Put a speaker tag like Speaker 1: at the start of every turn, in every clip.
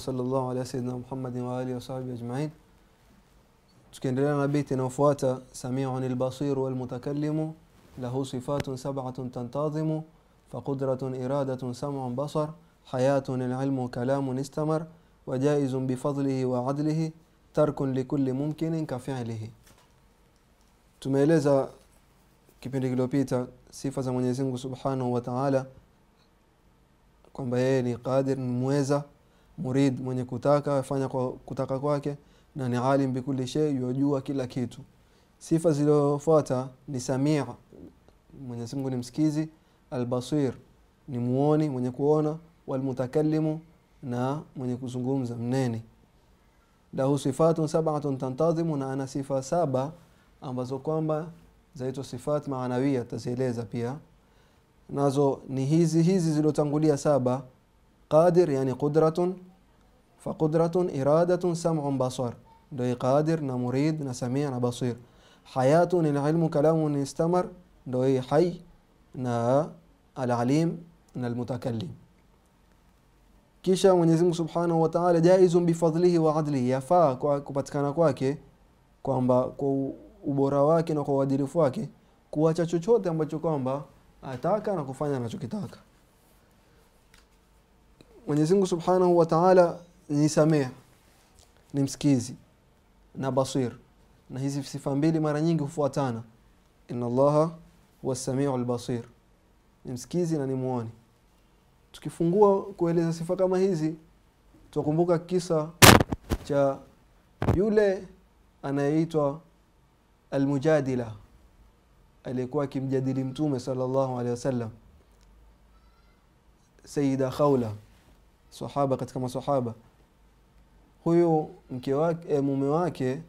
Speaker 1: وصلى الله على سيدنا محمد وآله وصحبه أجمعين. تكندلنا بيتنا وفواتا سميع البصير والمتكلم له صفات سبعة تنتظم فقدرة إرادة سمع بصر حياة العلم كلام استمر وجائز بفضله وعدله ترك لكل ممكن كفعله. تميلزا كبيرغلوبيتا صفة من سبحانه وتعالى kwamba yeye ni qadir ni mweza murid, mwenye kutaka afanya kwa kutaka kwake, na ni alim bikuli shay, yajua kila kitu. Sifa zilizofuata ni samia, Mwenyezi Mungu ni msikizi, albasir, ni muoni, mwenye kuona, walmutakallimu, na mwenye kuzungumza, mnene. Lahu sifatun sab'atun tantadhimu, na ana sifa saba ambazo kwamba zaitwa sifat maanawia, tazieleza pia nazo ni hizi hizi zilizotangulia saba qadir yani qudratun فقدرة إرادة سمع بصر. دوي قادر نمريد نسميع نبصير. حياة العلم كلام استمر دوي حي نا العليم نا المتكلم. كيشا ونزم سبحانه وتعالى جائز بفضله وعدله. يفا كباتكانا كواكي kwamba kwa ubora wake na kwa uadirifu wake kuacha chochote ambacho kwamba ataka na kufanya anachokitaka mwenyezimngu subhanahu wataala ni samia, ni msikizi na basir, na hizi sifa mbili mara nyingi hufuatana. ina llaha huwa samiu albasir, ni msikizi na ni mwoni Tukifungua kueleza sifa kama hizi, tukumbuka kisa cha yule anayeitwa Almujadila aliyekuwa akimjadili Mtume sallallahu alaihi wasallam, sayida Khawla, sahaba katika masahaba. Huyu mke wake, e, mume wake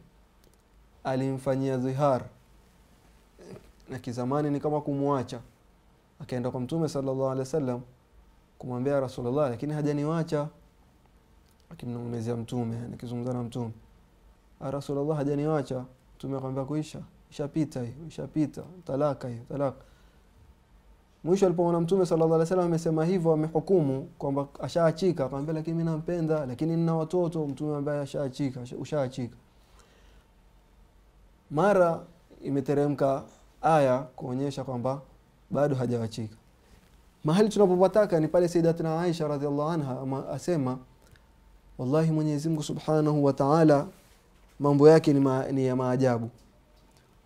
Speaker 1: alimfanyia dhihar na kizamani ni kama kumwacha. Akaenda kwa Mtume sallallahu alaihi wasallam kumwambia Rasulullah, lakini hajaniwacha, akimnong'onezea Mtume, akizungumza na Mtume, Rasulullah hajaniwacha. Mtume akamwambia kuisha. Ishapita hiyo ishapita. Talaka hiyo talaka mwisho alipoona mtume sallallahu alaihi amesema hivyo amehukumu kwamba ashaachika. Akamwambia lakini mimi nampenda lakini nina watoto. Mtume ambaye ashaachika ushaachika. Mara imeteremka aya kuonyesha kwamba bado hajawachika. Mahali tunapopataka ni pale sayyidatina Aisha radhiallahu anha asema wallahi Mwenyezi Mungu Subhanahu wa Ta'ala mambo yake ni, ma, ni ya maajabu.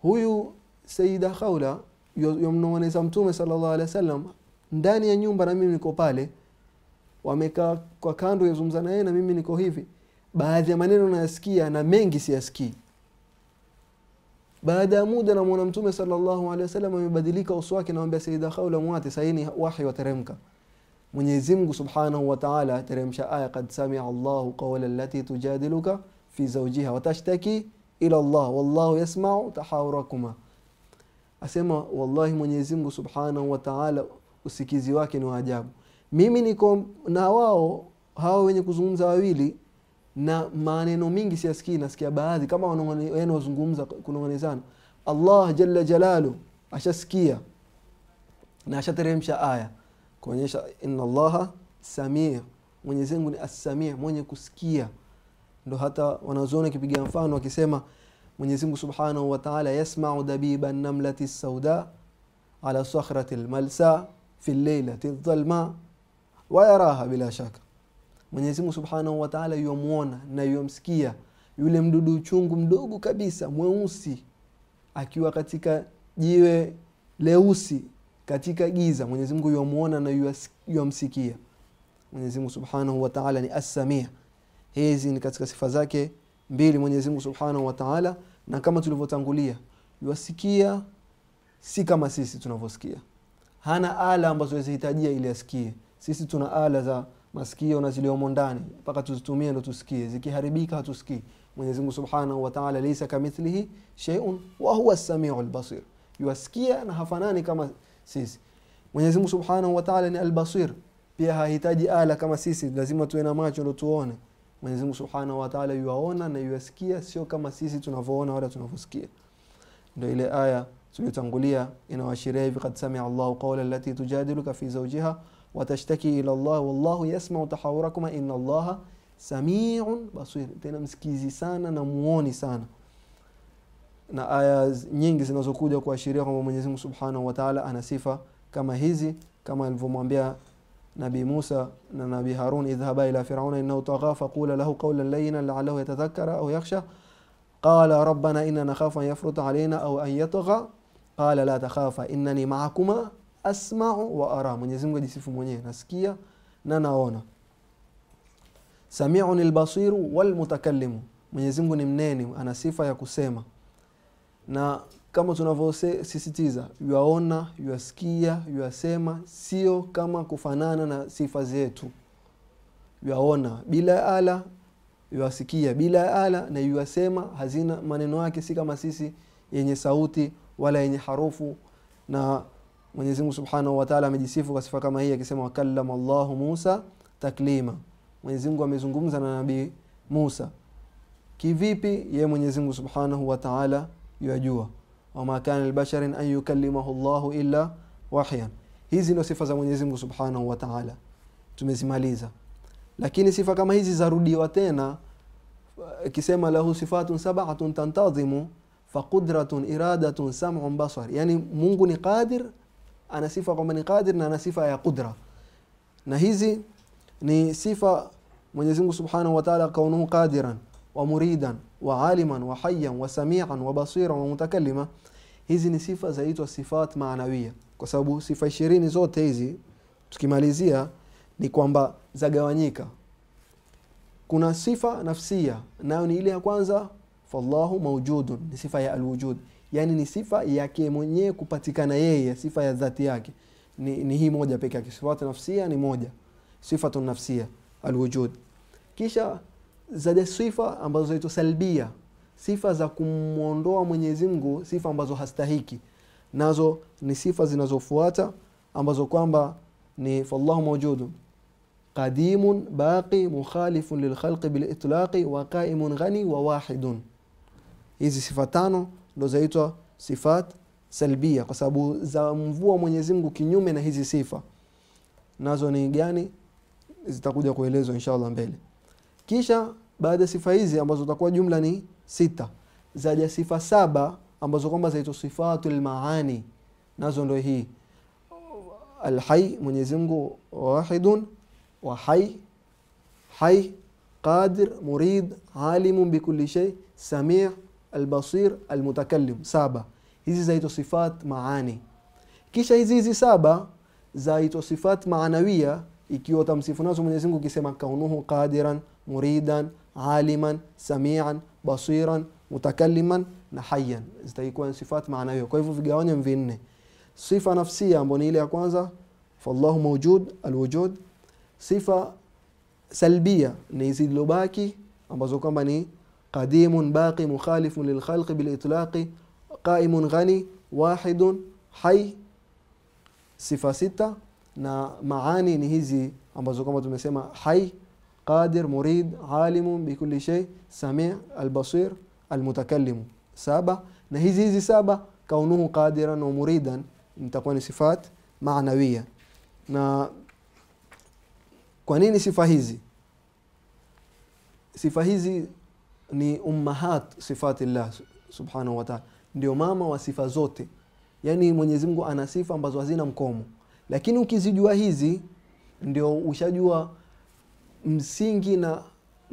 Speaker 1: Huyu Sayyida Khawla yomnong'oneza Mtume salllah alehi wa sallam ndani ya nyumba, na mimi niko pale, wamekaa kwa kando, yazungumza naye na mimi niko hivi. Baadhi ya maneno nayasikia na mengi siyasikii. Baada ya muda namwona Mtume wasallam amebadilika uso wake, nawambia saida haula mwate saini wahi wateremka. Mwenyezi Mungu Subhanahu wataala ateremsha aya, kad samia Allahu qaula lati tujadiluka fi zaujiha watashtaki ila llah wallahu yasmau tahawurakuma, asema wallahi, Mwenyezi Mungu Subhanahu wataala usikizi wake ni waajabu. Mimi niko na wao hawa wenye kuzungumza wawili, na maneno mingi siyasikii, nasikia baadhi kama wanaozungumza kunong'onezana. Allah jalla jalalu ashasikia na ashateremsha aya kuonyesha inna Allaha samia, Mwenyezi Mungu ni as-samia, mwenye kusikia ndo hata wanazuoni kipiga mfano wakisema Mwenyezi Mungu Subhanahu wa Ta'ala yasma'u dabiba namlati sauda ala sakhrati lmalsa fi llailati dhalma wa bila shaka Mwenyezi Subhanahu wa Ta'ala na yuamsikia yule mdudu uchungu mdogo kabisa mweusi akiwa katika jiwe leusi katika giza. Mwenyezi Mungu yuamuona na yuamsikia. Mwenyezi Subhanahu wa Ta'ala ni as-samia hizi ni katika sifa zake mbili Mwenyezi Mungu Subhanahu wa Ta'ala, na kama tulivyotangulia, yuasikia si kama sisi tunavyosikia. Hana ala ambazo zinahitajia ili asikie. Sisi tuna ala za masikio na ziliomo ndani mpaka tuzitumie ndo tusikie, zikiharibika hatusikii. Mwenyezi Mungu Subhanahu wa Ta'ala, laysa kamithlihi shay'un wa huwa as-sami'u al-basir, yuasikia na hafanani kama sisi. Mwenyezi Mungu Subhanahu wa Ta'ala ni al-basir, pia hahitaji ala kama sisi, lazima tuwe na macho ndo tuone. Mwenyezi Mungu Subhanahu wa Ta'ala yuaona na yuasikia, sio kama sisi tunavyoona wala tunavyosikia. Ndio ile aya tuliyotangulia inawaashiria hivi, kad samia Allahu qawla allati tujadiluka fi zawjiha watashtaki ila Allah wallahu yasmau tahawurakuma inna allaha samiun basir tena msikizi sana na muoni sana na aya nyingi zinazokuja kuashiria kwamba mwenyezi mungu subhanahu wataala ana sifa kama hizi kama alivyomwambia nabii musa na nabii harun idhhaba ila firauna innahu tagha faqula lahu qaulan layinan laalahu yatadhakara au yakhsha qala rabbana inna nakhafu an yafruta alaina au an yatgha qala la takhafa innani maakuma asmau wa ara mwenyezi mungu ajisifu mwenyewe nasikia na naona samiun lbasiru walmutakallimu mwenyezi mungu ni mneni ana sifa ya kusema na kama tunavyosisitiza yuaona yuasikia yuasema sio kama kufanana na sifa zetu. Yuaona bila ala yuasikia bila ya ala na yuasema hazina maneno yake si kama sisi yenye sauti wala yenye harufu. Na mwenyezi mungu subhanahu wataala amejisifu kwa sifa kama hii akisema wakallama llahu musa taklima. Mwenyezi mungu amezungumza na nabii musa. Kivipi ye mwenyezi mungu subhanahu wataala yajua wama kana libasharin an yukallimahu llahu illa wahyan hizi ndio sifa za mwenyezi mungu subhanahu wataala tumezimaliza lakini sifa kama hizi zarudiwa tena ikisema lahu sifatun sabatun tantadhimu faqudratun iradatun samun basar yani mungu ni qadir ana sifa kwamba ni qadir na ana sifa ya qudra na hizi ni sifa mwenyezi mungu subhanahu wataala kaunuhu qadiran wa samian wa basiran wa mutakallima. Hizi ni sifa zaitwa sifat maanawia kwa sababu sifa ishirini zote hizi tukimalizia ni kwamba zagawanyika. Kuna sifa nafsia nayo ni ile ya kwanza fallahu maujudun ni sifa ya alwujud. Yani ni sifa yake mwenyewe kupatikana yeye sifa ya dhati yake. Ni, ni hii moja peke yake. Sifatu nafsia ni moja. Sifatu nafsia alwujud. Kisha zaja sifa ambazo zaitwa salbia. Sifa za kumwondoa mwenyezi mungu sifa ambazo hastahiki nazo ni sifa zinazofuata ambazo kwamba ni fallahu maujudun qadimun baqi mukhalifun lilkhalqi bilitlaqi wa qaimun ghani wa wahidun. Hizi sifa tano ndo zaitwa sifat salbia kwa sababu za mvua mwenyezi mungu kinyume na hizi sifa. Nazo ni gani? Zitakuja kuelezwa inshallah mbele kisha baada ya sifa hizi ambazo zitakuwa jumla ni sita zaja sifa saba ambazo kwamba zaitwa sifatu lmaani nazo ndo hii alhai mwenyezi mungu wahidun wa hai hai qadir murid alimun bikuli shay samii albasir almutakallim saba hizi zaitwa sifat maani kisha hizi hizi saba zaitwa sifat maanawia ikiwa utamsifu nazo mwenyezi mungu ukisema kaunuhu qadiran مريدا عالما سميعا بصيرا متكلما نحيا. زتايكون صفات معنويه كيف في جوانب فين صفة نفسية امبونيلي كوانزا فالله موجود الوجود. صفة سلبية نيزيد لوباكي امبازو كمباني قديم باقي مخالف للخلق بالإطلاق. قائم غني واحد حي. صفة ستة نا معاني نهيزي. امبازو كمباني حي. Qadir murid alimun bikuli shay sami albasir almutakallimu saba na hizi hizi saba kaunuhu qadiran wa muridan mtakuwa ni sifat maanawia na kwa nini sifa hizi sifa hizi ni ummahat sifatillah subhanahu wataala ndio mama wa sifa zote yani mwenyezi mungu ana sifa ambazo hazina mkomo lakini ukizijua hizi ndio ushajua msingi na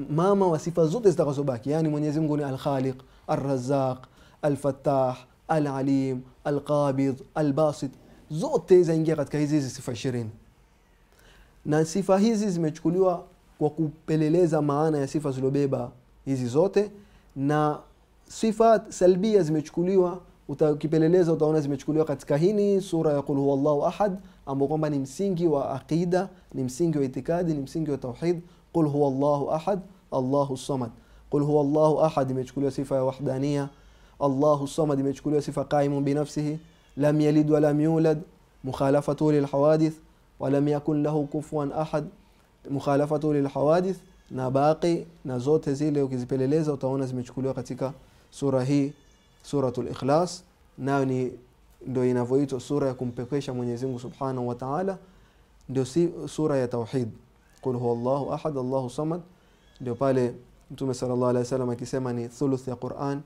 Speaker 1: mama wa sifa zote zitakazobaki. Yani mwenyezi mungu ni alkhaliq alrazaq alfatah alalim alqabid albasit. Zote zaingia katika hizi hizi sifa ishirini. Na sifa hizi zimechukuliwa kwa kupeleleza maana ya sifa zilizobeba hizi zote. Na sifa salbia zimechukuliwa ukipeleleza utaona zimechukuliwa katika hini sura ya qul huwa llahu ahad ambao kwamba ni msingi wa aqida ni msingi wa itikadi ni msingi wa tauhid qul huwa llahu ahad allahu samad qul huwa llahu ahad imechukuliwa sifa ya wahdania allahu samad imechukuliwa sifa qaimun binafsihi lam yalid walam yulad mukhalafatu lilhawadith walam yakun lahu kufuan ahad mukhalafatu lilhawadith na baqi na zote zile ukizipeleleza utaona zimechukuliwa katika sura hii suratul ikhlas nayo ni ndo inavyoitwa sura ya kumpekesha mwenyezi mungu subhanahu wa taala ndio si sura ya tauhid. Qul huwa llahu ahad allahu samad. Ndio pale mtume sallallahu alaihi wasallam akisema ni thuluth ya quran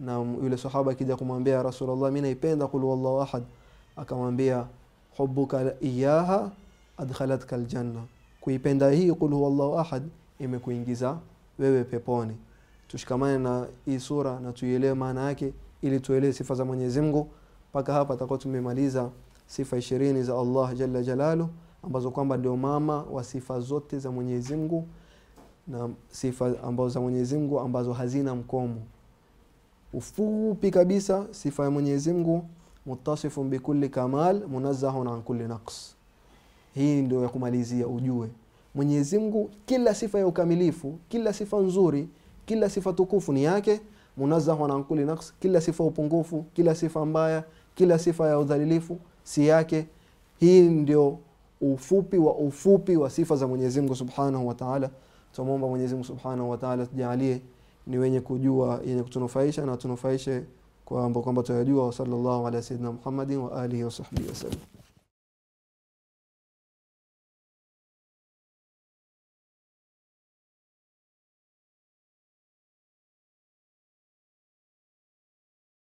Speaker 1: na yule sahaba akija kumwambia rasulullah mi naipenda qul huwallahu ahad. Akamwambia hubuka iyaha adkhalatka aljanna. Kuipenda hii qul huwallahu ahad imekuingiza wewe peponi. Tushikamane na hii sura na tuielewe maana yake ili tuelewe sifa za mwenyezi mungu mpaka hapa tutakuwa tumemaliza sifa ishirini za allah jalla jalalu ambazo kwamba ndio mama wa sifa zote za mwenyezi mungu na sifa ambazo za mwenyezi mungu ambazo hazina mkomo. Ufupi kabisa sifa ya mwenyezi mungu mutasifun bikulli kamal munazzahun an kulli naqs. Hii ndio ya kumalizia ujue. Mwenyezi mungu kila sifa ya ukamilifu kila sifa nzuri kila sifa tukufu ni yake. Munazzahun an kulli naqs kila sifa upungufu kila sifa mbaya kila sifa ya udhalilifu si yake. Hii ndio ufupi wa ufupi wa sifa za mwenyezi mungu subhanahu wa taala. Tunamwomba mwenyezi mungu subhanahu wa taala tujalie ni wenye kujua yenye kutunufaisha na tunufaishe kwamba kwamba tuyajua sallallahu ala sayidina muhammadin wa alihi wa sahbihi wasallam